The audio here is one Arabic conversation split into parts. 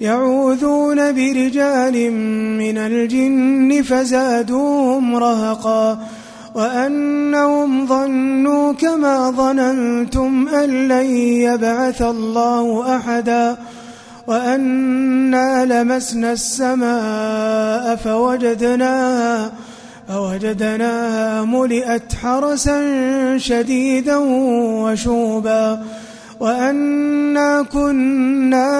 يعوذون برجال من الجن فزادوهم رهقا وأنهم ظنوا كما ظننتم أن لن يبعث الله أحدا وأنا لمسنا السماء فوجدناها فوجدناها ملئت حرسا شديدا وشوبا وأنا كنا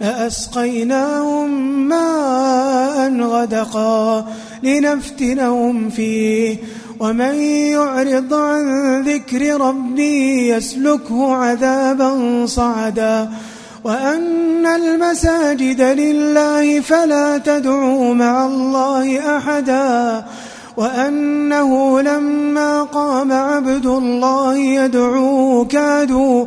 لأسقيناهم ماء غدقا لنفتنهم فيه ومن يعرض عن ذكر ربي يسلكه عذابا صعدا وأن المساجد لله فلا تدعوا مع الله أحدا وأنه لما قام عبد الله يدعوه كادوا